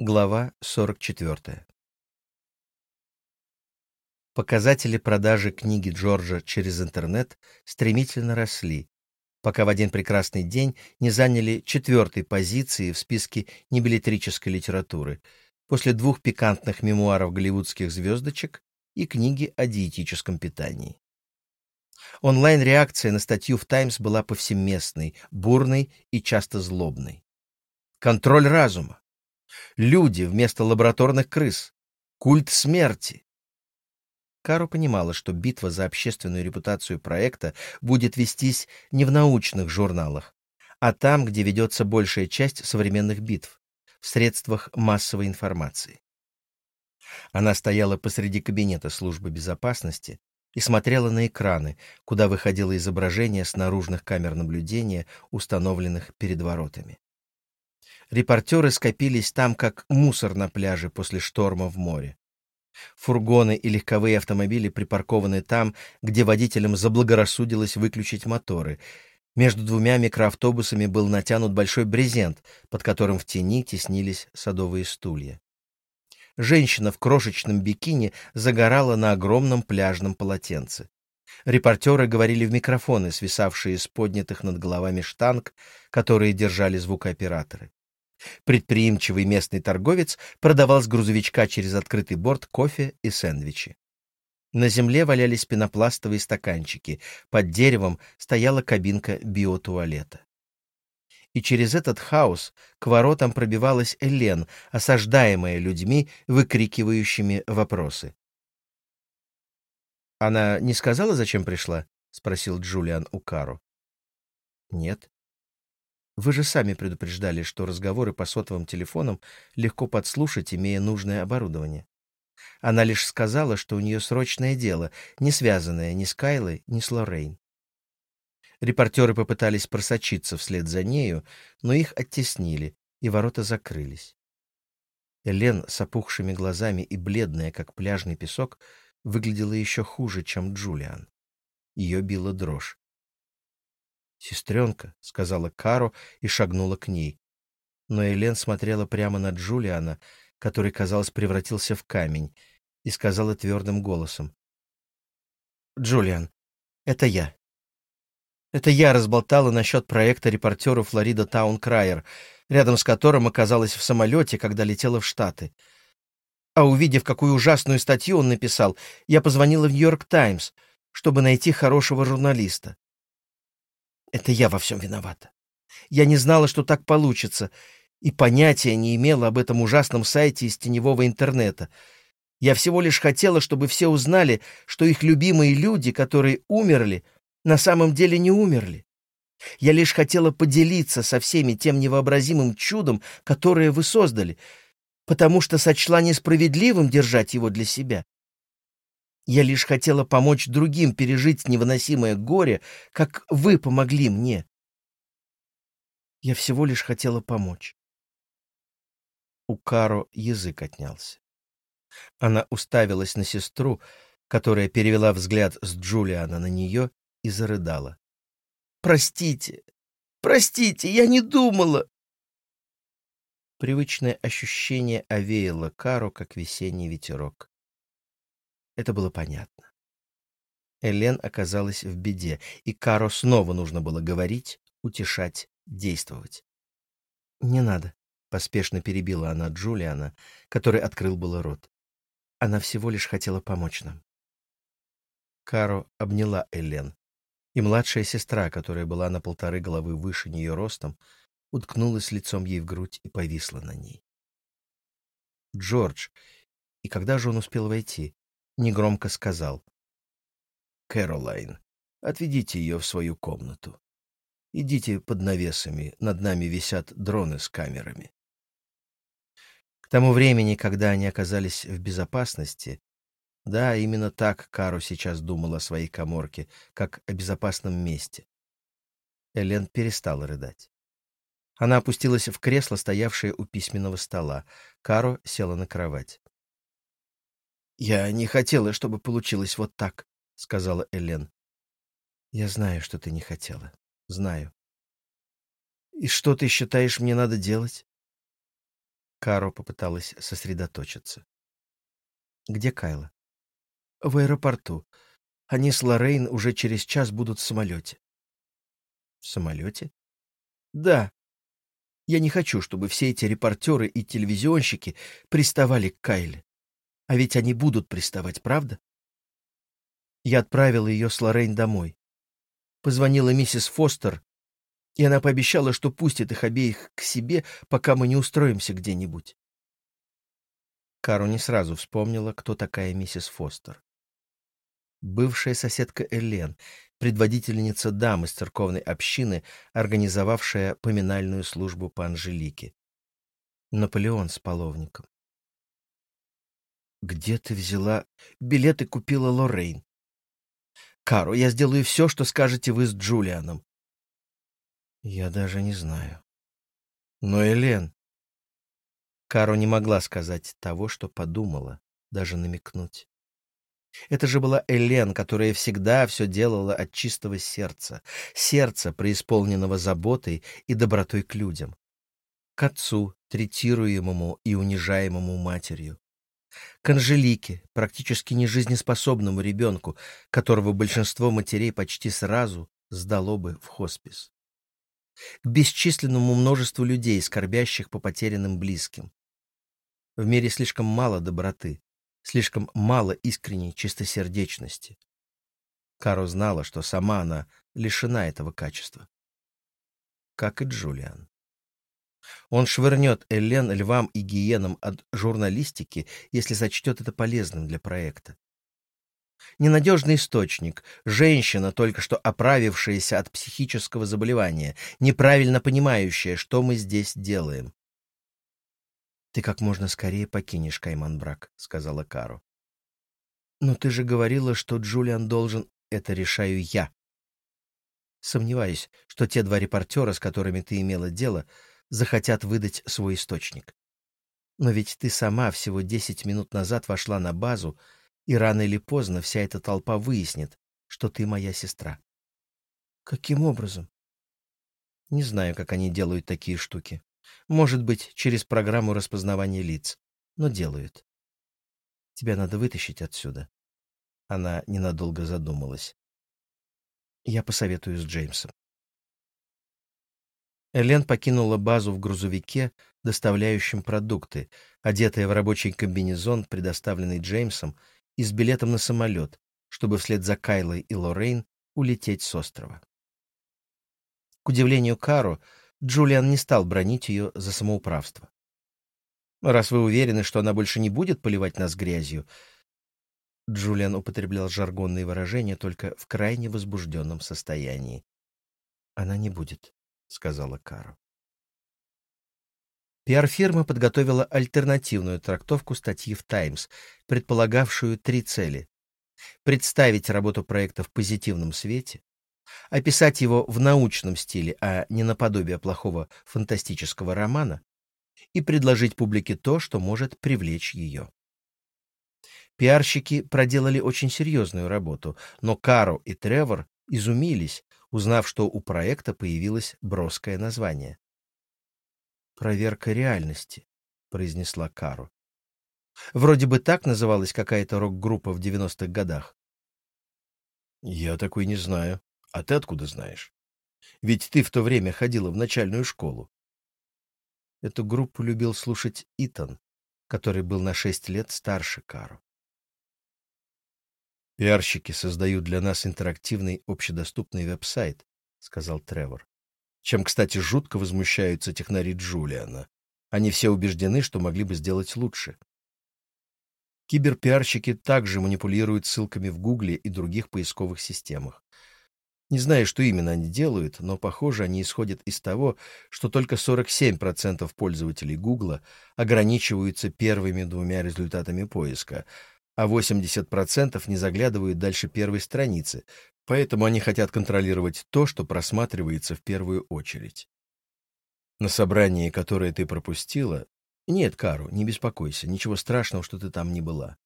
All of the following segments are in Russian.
Глава 44. Показатели продажи книги Джорджа через интернет стремительно росли, пока в один прекрасный день не заняли четвертой позиции в списке небилетрической литературы после двух пикантных мемуаров голливудских звездочек и книги о диетическом питании. Онлайн-реакция на статью в «Таймс» была повсеместной, бурной и часто злобной. Контроль разума Люди вместо лабораторных крыс. Культ смерти. Каро понимала, что битва за общественную репутацию проекта будет вестись не в научных журналах, а там, где ведется большая часть современных битв, в средствах массовой информации. Она стояла посреди кабинета службы безопасности и смотрела на экраны, куда выходило изображение с наружных камер наблюдения, установленных перед воротами. Репортеры скопились там, как мусор на пляже после шторма в море. Фургоны и легковые автомобили припаркованы там, где водителям заблагорассудилось выключить моторы. Между двумя микроавтобусами был натянут большой брезент, под которым в тени теснились садовые стулья. Женщина в крошечном бикини загорала на огромном пляжном полотенце. Репортеры говорили в микрофоны, свисавшие с поднятых над головами штанг, которые держали звукооператоры. Предприимчивый местный торговец продавал с грузовичка через открытый борт кофе и сэндвичи. На земле валялись пенопластовые стаканчики, под деревом стояла кабинка биотуалета. И через этот хаос к воротам пробивалась Элен, осаждаемая людьми, выкрикивающими вопросы. «Она не сказала, зачем пришла?» — спросил Джулиан у Кару. «Нет», вы же сами предупреждали, что разговоры по сотовым телефонам легко подслушать, имея нужное оборудование. Она лишь сказала, что у нее срочное дело, не связанное ни с Кайлой, ни с Лоррейн. Репортеры попытались просочиться вслед за нею, но их оттеснили, и ворота закрылись. Элен с опухшими глазами и бледная, как пляжный песок, выглядела еще хуже, чем Джулиан. Ее била дрожь. «Сестренка», — сказала Каро и шагнула к ней. Но Элен смотрела прямо на Джулиана, который, казалось, превратился в камень, и сказала твердым голосом. «Джулиан, это я. Это я разболтала насчет проекта репортера Флорида Таун Крайер, рядом с которым оказалась в самолете, когда летела в Штаты. А увидев, какую ужасную статью он написал, я позвонила в Нью-Йорк Таймс, чтобы найти хорошего журналиста. Это я во всем виновата. Я не знала, что так получится, и понятия не имела об этом ужасном сайте из теневого интернета. Я всего лишь хотела, чтобы все узнали, что их любимые люди, которые умерли, на самом деле не умерли. Я лишь хотела поделиться со всеми тем невообразимым чудом, которое вы создали, потому что сочла несправедливым держать его для себя. Я лишь хотела помочь другим пережить невыносимое горе, как вы помогли мне. Я всего лишь хотела помочь. У Каро язык отнялся. Она уставилась на сестру, которая перевела взгляд с Джулиана на нее и зарыдала. «Простите! Простите! Я не думала!» Привычное ощущение овеяло Каро, как весенний ветерок. Это было понятно. Элен оказалась в беде, и Каро снова нужно было говорить, утешать, действовать. «Не надо», — поспешно перебила она Джулиана, который открыл было рот. Она всего лишь хотела помочь нам. Каро обняла Элен, и младшая сестра, которая была на полторы головы выше нее ростом, уткнулась лицом ей в грудь и повисла на ней. Джордж, и когда же он успел войти? Негромко сказал. «Кэролайн, отведите ее в свою комнату. Идите под навесами, над нами висят дроны с камерами». К тому времени, когда они оказались в безопасности, да, именно так Кару сейчас думал о своей коморке, как о безопасном месте. Элен перестала рыдать. Она опустилась в кресло, стоявшее у письменного стола. Каро села на кровать. «Я не хотела, чтобы получилось вот так», — сказала Элен. «Я знаю, что ты не хотела. Знаю». «И что ты считаешь, мне надо делать?» Каро попыталась сосредоточиться. «Где Кайла?» «В аэропорту. Они с Лоррейн уже через час будут в самолете». «В самолете?» «Да. Я не хочу, чтобы все эти репортеры и телевизионщики приставали к Кайле. А ведь они будут приставать, правда?» Я отправила ее с Лоррейн домой. Позвонила миссис Фостер, и она пообещала, что пустит их обеих к себе, пока мы не устроимся где-нибудь. Кару не сразу вспомнила, кто такая миссис Фостер. Бывшая соседка Элен, предводительница дам из церковной общины, организовавшая поминальную службу по Анжелике. Наполеон с половником. «Где ты взяла? Билеты купила Лоррейн. Кару, я сделаю все, что скажете вы с Джулианом. Я даже не знаю. Но Элен... Кару не могла сказать того, что подумала, даже намекнуть. Это же была Элен, которая всегда все делала от чистого сердца, сердца, преисполненного заботой и добротой к людям. К отцу, третируемому и унижаемому матерью. К Анжелике, практически нежизнеспособному ребенку, которого большинство матерей почти сразу сдало бы в хоспис к бесчисленному множеству людей, скорбящих по потерянным близким. В мире слишком мало доброты, слишком мало искренней чистосердечности. Каро знала, что сама она лишена этого качества. Как и Джулиан. Он швырнет Эллен львам и гиенам от журналистики, если сочтет это полезным для проекта. Ненадежный источник, женщина, только что оправившаяся от психического заболевания, неправильно понимающая, что мы здесь делаем. «Ты как можно скорее покинешь Кайман-брак», — сказала Кару. «Но ты же говорила, что Джулиан должен...» «Это решаю я». Сомневаюсь, что те два репортера, с которыми ты имела дело, захотят выдать свой источник. Но ведь ты сама всего десять минут назад вошла на базу, и рано или поздно вся эта толпа выяснит, что ты моя сестра. Каким образом? Не знаю, как они делают такие штуки. Может быть, через программу распознавания лиц, но делают. Тебя надо вытащить отсюда. Она ненадолго задумалась. Я посоветую с Джеймсом. Элен покинула базу в грузовике, доставляющем продукты, одетая в рабочий комбинезон, предоставленный Джеймсом, и с билетом на самолет, чтобы вслед за Кайлой и Лоррейн улететь с острова. К удивлению Каро, Джулиан не стал бронить ее за самоуправство. «Раз вы уверены, что она больше не будет поливать нас грязью...» Джулиан употреблял жаргонные выражения только в крайне возбужденном состоянии. «Она не будет», — сказала Каро. Пиар-фирма подготовила альтернативную трактовку статьи в «Таймс», предполагавшую три цели. Представить работу проекта в позитивном свете, описать его в научном стиле, а не наподобие плохого фантастического романа, и предложить публике то, что может привлечь ее. Пиарщики проделали очень серьезную работу, но Каро и Тревор изумились, узнав, что у проекта появилось броское название. «Проверка реальности», — произнесла Кару. «Вроде бы так называлась какая-то рок-группа в девяностых годах». «Я такой не знаю. А ты откуда знаешь? Ведь ты в то время ходила в начальную школу». Эту группу любил слушать Итан, который был на шесть лет старше Кару. «Пиарщики создают для нас интерактивный общедоступный веб-сайт», — сказал Тревор чем, кстати, жутко возмущаются технари Джулиана. Они все убеждены, что могли бы сделать лучше. Киберпиарщики также манипулируют ссылками в Гугле и других поисковых системах. Не знаю, что именно они делают, но, похоже, они исходят из того, что только 47% пользователей Гугла ограничиваются первыми двумя результатами поиска, а 80% не заглядывают дальше первой страницы, Поэтому они хотят контролировать то, что просматривается в первую очередь. На собрании, которое ты пропустила... Нет, Кару, не беспокойся, ничего страшного, что ты там не была.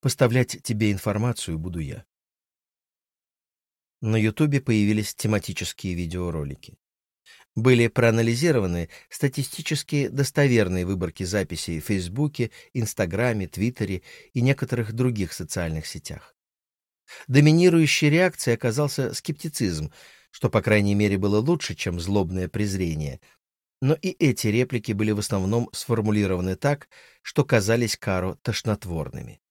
Поставлять тебе информацию буду я. На Ютубе появились тематические видеоролики. Были проанализированы статистически достоверные выборки записей в Фейсбуке, Инстаграме, Твиттере и некоторых других социальных сетях. Доминирующей реакцией оказался скептицизм, что, по крайней мере, было лучше, чем злобное презрение. Но и эти реплики были в основном сформулированы так, что казались Каро тошнотворными.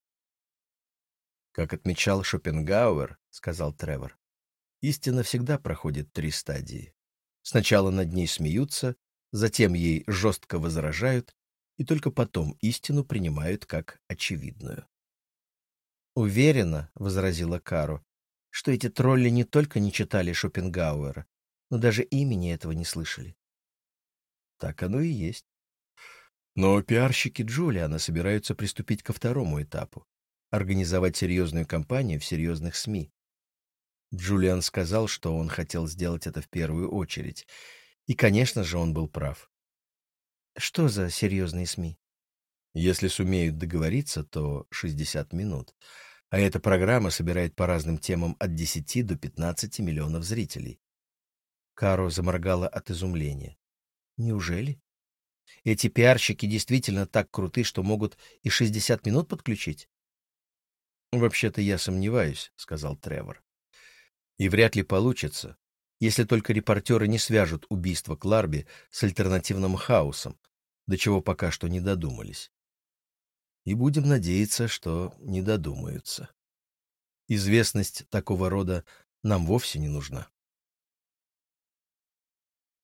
«Как отмечал Шопенгауэр, — сказал Тревор, — истина всегда проходит три стадии. Сначала над ней смеются, затем ей жестко возражают, и только потом истину принимают как очевидную. «Уверена», — возразила Каро, — «что эти тролли не только не читали Шопенгауэра, но даже имени этого не слышали». Так оно и есть. Но пиарщики Джулиана собираются приступить ко второму этапу — организовать серьезную кампанию в серьезных СМИ. Джулиан сказал, что он хотел сделать это в первую очередь. И, конечно же, он был прав. Что за серьезные СМИ? Если сумеют договориться, то 60 минут. А эта программа собирает по разным темам от 10 до 15 миллионов зрителей. Каро заморгала от изумления. Неужели? Эти пиарщики действительно так круты, что могут и 60 минут подключить? «Вообще-то я сомневаюсь», — сказал Тревор. «И вряд ли получится, если только репортеры не свяжут убийство Кларби с альтернативным хаосом, до чего пока что не додумались. И будем надеяться, что не додумаются. Известность такого рода нам вовсе не нужна.